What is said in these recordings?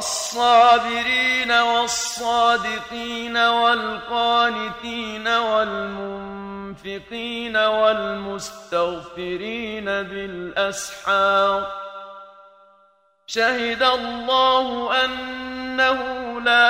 والصابرين والصادقين والقانتين والمنفقين والمستغفرين بالأسحار شهد الله أنه لا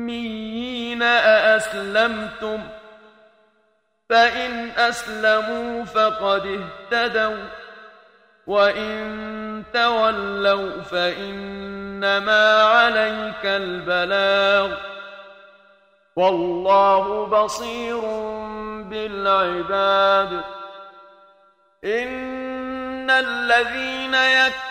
الأميين أأسلمتم فإن أسلموا فقد اهتدوا وإن تولوا فإنما عليك البلاغ والله بصير بالعباد إن الذين يكفرون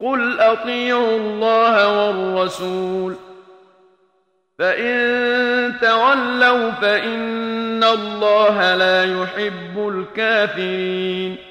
قل اطيعوا الله والرسول فان تولوا فان الله لا يحب الكافرين